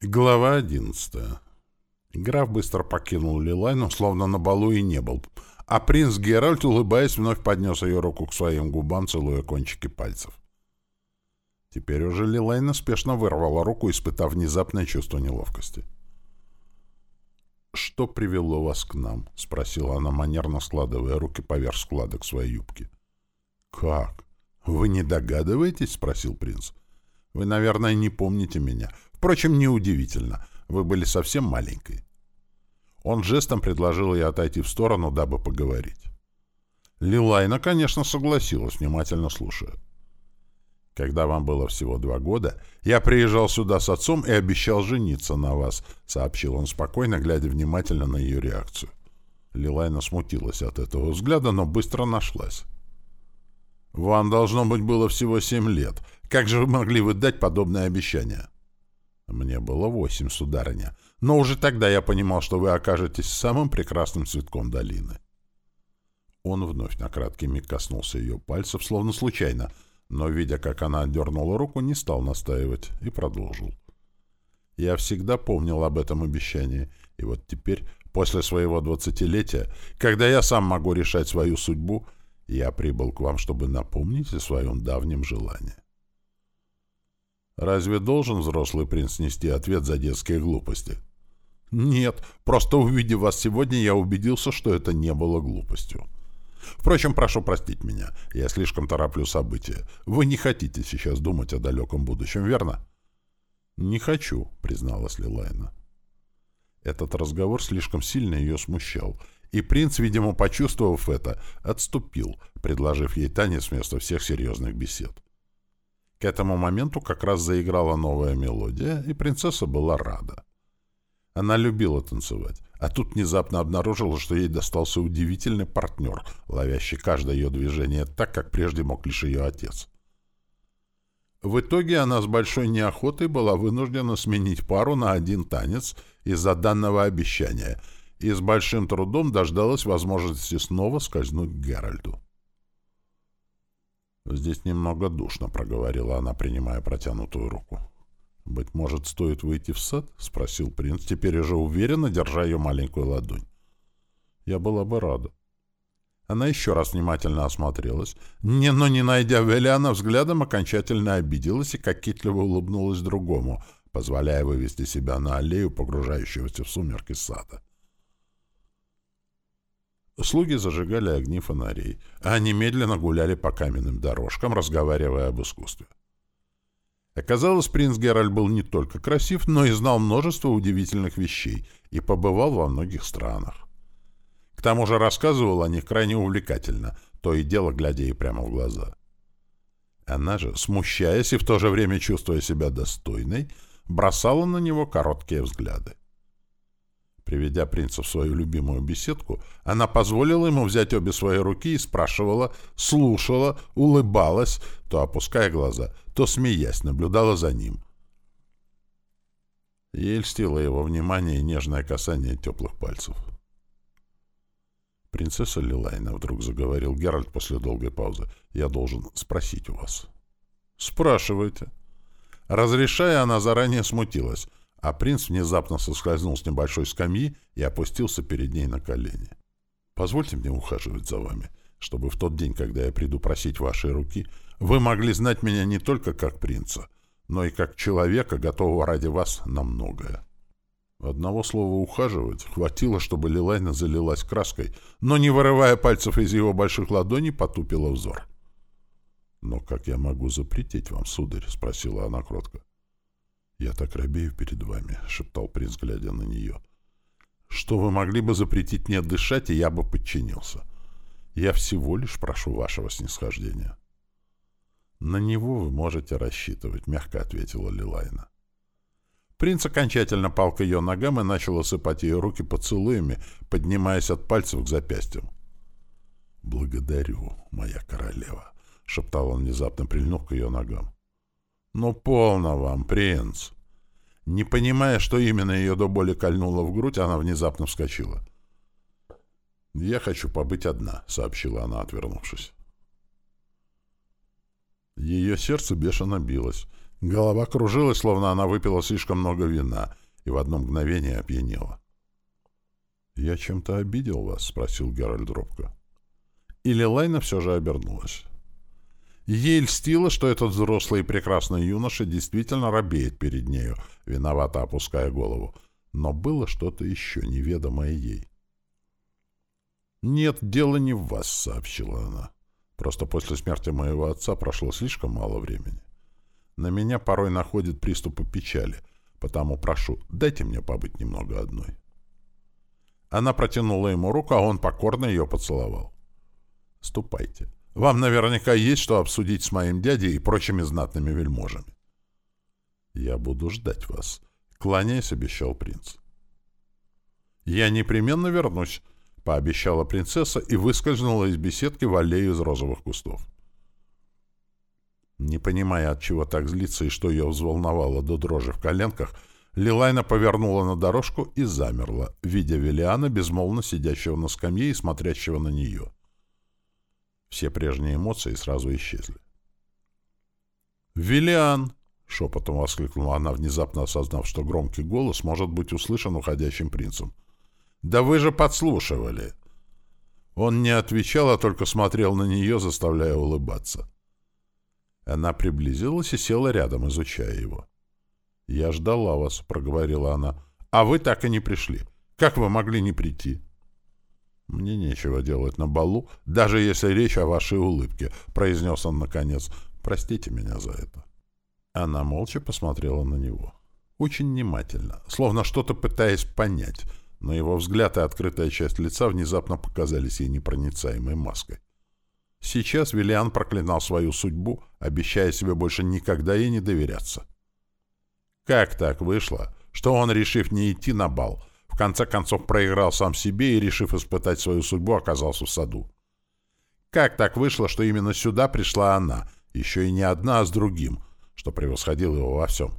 Глава одиннадцатая. Граф быстро покинул Лилайну, словно на балу и не был, а принц Геральт, улыбаясь, вновь поднес ее руку к своим губам, целуя кончики пальцев. Теперь уже Лилайна спешно вырвала руку, испытав внезапное чувство неловкости. «Что привело вас к нам?» — спросила она, манерно складывая руки поверх складок своей юбки. «Как? Вы не догадываетесь?» — спросил принц. «Вы, наверное, не помните меня. Впрочем, неудивительно. Вы были совсем маленькой. Он жестом предложил ей отойти в сторону, дабы поговорить. Лилайна, конечно, согласилась, внимательно слушая. Когда вам было всего два года, я приезжал сюда с отцом и обещал жениться на вас, сообщил он спокойно, глядя внимательно на ее реакцию. Лилайна смутилась от этого взгляда, но быстро нашлась. «Вам, должно быть, было всего семь лет. Как же вы могли выдать подобное обещание?» Мне было восемь, сударыня, но уже тогда я понимал, что вы окажетесь самым прекрасным цветком долины. Он вновь на краткий миг коснулся ее пальцев, словно случайно, но, видя, как она отдернула руку, не стал настаивать и продолжил. Я всегда помнил об этом обещании, и вот теперь, после своего двадцатилетия, когда я сам могу решать свою судьбу, я прибыл к вам, чтобы напомнить о своем давнем желании. Разве должен взрослый принц нести ответ за детские глупости? Нет, просто увидев вас сегодня, я убедился, что это не было глупостью. Впрочем, прошу простить меня, я слишком тороплю события. Вы не хотите сейчас думать о далеком будущем, верно? Не хочу, призналась Лилайна. Этот разговор слишком сильно ее смущал, и принц, видимо, почувствовав это, отступил, предложив ей танец вместо всех серьезных бесед. К этому моменту как раз заиграла новая мелодия, и принцесса была рада. Она любила танцевать, а тут внезапно обнаружила, что ей достался удивительный партнер, ловящий каждое ее движение так, как прежде мог лишь ее отец. В итоге она с большой неохотой была вынуждена сменить пару на один танец из-за данного обещания и с большим трудом дождалась возможности снова скользнуть к Геральду. «Здесь немного душно», — проговорила она, принимая протянутую руку. «Быть может, стоит выйти в сад?» — спросил принц, теперь уже уверенно держа ее маленькую ладонь. «Я была бы рада». Она еще раз внимательно осмотрелась, не, но не найдя Велиана, взглядом окончательно обиделась и кокетливо улыбнулась другому, позволяя вывести себя на аллею, погружающегося в сумерки сада. Слуги зажигали огни фонарей, а они медленно гуляли по каменным дорожкам, разговаривая об искусстве. Оказалось, принц Геральт был не только красив, но и знал множество удивительных вещей и побывал во многих странах. К тому же рассказывал о них крайне увлекательно, то и дело глядя ей прямо в глаза. Она же, смущаясь и в то же время чувствуя себя достойной, бросала на него короткие взгляды. Приведя принца в свою любимую беседку, она позволила ему взять обе свои руки и спрашивала, слушала, улыбалась, то опуская глаза, то смеясь, наблюдала за ним. Ей льстило его внимание и нежное касание теплых пальцев. «Принцесса Лилайна», — вдруг заговорил Геральт после долгой паузы, — «я должен спросить у вас». «Спрашивайте». Разрешая, она заранее смутилась а принц внезапно соскользнул с небольшой скамьи и опустился перед ней на колени. «Позвольте мне ухаживать за вами, чтобы в тот день, когда я приду просить вашей руки, вы могли знать меня не только как принца, но и как человека, готового ради вас на многое». Одного слова «ухаживать» хватило, чтобы Лилайна залилась краской, но, не вырывая пальцев из его больших ладоней, потупила взор. «Но как я могу запретить вам, сударь?» — спросила она кротко. «Я так робею перед вами», — шептал принц, глядя на нее. «Что вы могли бы запретить мне дышать, и я бы подчинился. Я всего лишь прошу вашего снисхождения». «На него вы можете рассчитывать», — мягко ответила Лилайна. Принц окончательно пал к ее ногам и начал осыпать ее руки поцелуями, поднимаясь от пальцев к запястьям. «Благодарю, моя королева», — шептал он, внезапно прильнув к ее ногам. «Ну, полно вам, принц!» Не понимая, что именно ее до боли кольнуло в грудь, она внезапно вскочила. «Я хочу побыть одна», — сообщила она, отвернувшись. Ее сердце бешено билось. Голова кружилась, словно она выпила слишком много вина, и в одно мгновение опьянела. «Я чем-то обидел вас?» — спросил Геральт робко. Или Лайна все же обернулась. Ей льстило, что этот взрослый и прекрасный юноша действительно робеет перед нею, виновато опуская голову. Но было что-то еще неведомое ей. «Нет, дело не в вас», — сообщила она. «Просто после смерти моего отца прошло слишком мало времени. На меня порой находят приступы печали, потому прошу, дайте мне побыть немного одной». Она протянула ему руку, а он покорно ее поцеловал. «Ступайте. Вам наверняка есть что обсудить с моим дядей и прочими знатными вельможами». «Я буду ждать вас», — кланяясь, обещал принц. «Я непременно вернусь», — пообещала принцесса и выскользнула из беседки в аллею из розовых кустов. Не понимая, от чего так злиться и что ее взволновало до дрожи в коленках, Лилайна повернула на дорожку и замерла, видя Велиана, безмолвно сидящего на скамье и смотрящего на нее. Все прежние эмоции сразу исчезли. «Велиан!» — шепотом воскликнула она, внезапно осознав, что громкий голос может быть услышан уходящим принцем. «Да вы же подслушивали!» Он не отвечал, а только смотрел на нее, заставляя улыбаться. Она приблизилась и села рядом, изучая его. «Я ждала вас», — проговорила она. «А вы так и не пришли. Как вы могли не прийти?» «Мне нечего делать на балу, даже если речь о вашей улыбке», — произнес он наконец. «Простите меня за это». Она молча посмотрела на него. Очень внимательно, словно что-то пытаясь понять, но его взгляд и открытая часть лица внезапно показались ей непроницаемой маской. Сейчас Виллиан проклинал свою судьбу, обещая себе больше никогда ей не доверяться. Как так вышло, что он, решив не идти на бал, конце концов проиграл сам себе и, решив испытать свою судьбу, оказался в саду? Как так вышло, что именно сюда пришла она, еще и не одна, а с другим, что превосходил его во всем?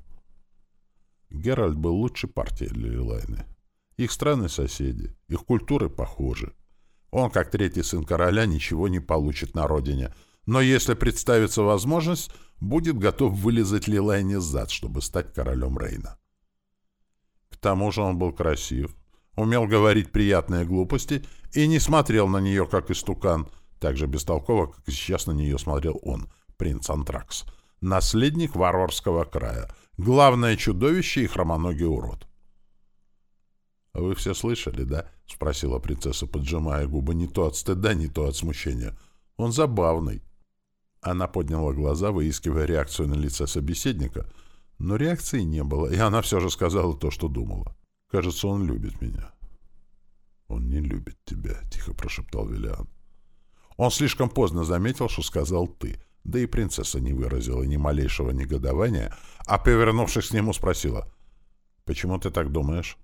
Геральт был лучшей партией для Лилайны. Их страны соседи, их культуры похожи. Он, как третий сын короля, ничего не получит на родине, но если представится возможность, будет готов вылезать Лилайне зад, чтобы стать королем Рейна. К тому же он был красив, умел говорить приятные глупости и не смотрел на нее, как истукан, так же бестолково, как сейчас на нее смотрел он, принц Антракс, наследник варварского края, главное чудовище и хромоногий урод. «Вы все слышали, да?» — спросила принцесса, поджимая губы не то от стыда, не то от смущения. «Он забавный». Она подняла глаза, выискивая реакцию на лице собеседника, но реакции не было, и она все же сказала то, что думала. «Кажется, он любит меня». «Он не любит тебя», — тихо прошептал Виллиан. Он слишком поздно заметил, что сказал «ты», да и принцесса не выразила ни малейшего негодования, а, повернувшись к нему, спросила, «Почему ты так думаешь?»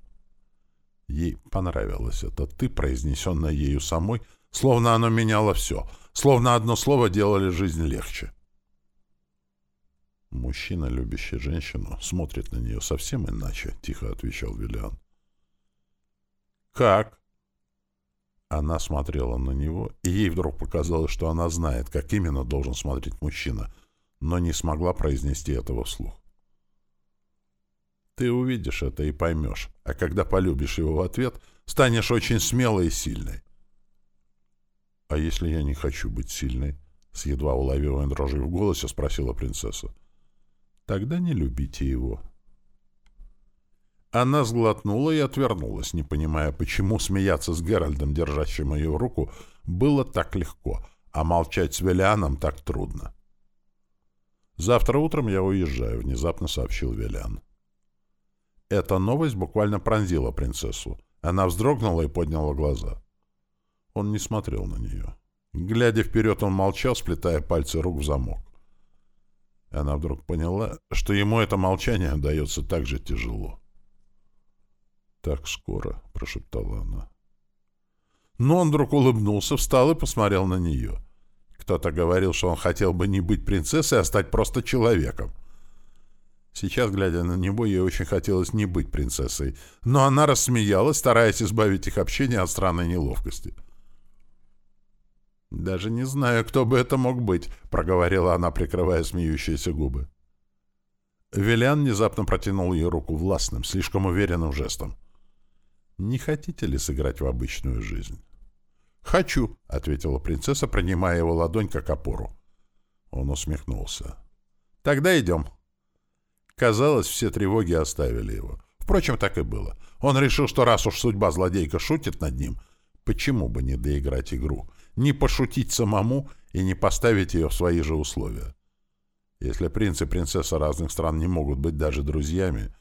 Ей понравилось это «ты», произнесенное ею самой, словно оно меняло все — Словно одно слово делали жизнь легче. «Мужчина, любящий женщину, смотрит на нее совсем иначе», — тихо отвечал Виллиан. «Как?» Она смотрела на него, и ей вдруг показалось, что она знает, как именно должен смотреть мужчина, но не смогла произнести этого вслух. Ты увидишь это и поймешь, а когда полюбишь его в ответ, станешь очень смелой и сильной. «А если я не хочу быть сильной?» — с едва уловимой дрожью в голосе спросила принцесса. «Тогда не любите его». Она сглотнула и отвернулась, не понимая, почему смеяться с Геральдом, держащим ее руку, было так легко, а молчать с Велианом так трудно. «Завтра утром я уезжаю», — внезапно сообщил Велиан. Эта новость буквально пронзила принцессу. Она вздрогнула и подняла глаза. Он не смотрел на нее. Глядя вперед, он молчал, сплетая пальцы рук в замок. Она вдруг поняла, что ему это молчание дается так же тяжело. «Так скоро», — прошептала она. Но он вдруг улыбнулся, встал и посмотрел на нее. Кто-то говорил, что он хотел бы не быть принцессой, а стать просто человеком. Сейчас, глядя на него, ей очень хотелось не быть принцессой, но она рассмеялась, стараясь избавить их общение от странной неловкости. «Даже не знаю, кто бы это мог быть», — проговорила она, прикрывая смеющиеся губы. Велиан внезапно протянул ей руку властным, слишком уверенным жестом. «Не хотите ли сыграть в обычную жизнь?» «Хочу», — ответила принцесса, принимая его ладонь как опору. Он усмехнулся. «Тогда идем». Казалось, все тревоги оставили его. Впрочем, так и было. Он решил, что раз уж судьба злодейка шутит над ним, почему бы не доиграть игру, не пошутить самому и не поставить ее в свои же условия. Если принц и принцесса разных стран не могут быть даже друзьями,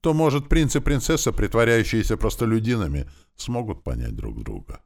то, может, принц и принцесса, притворяющиеся простолюдинами, смогут понять друг друга.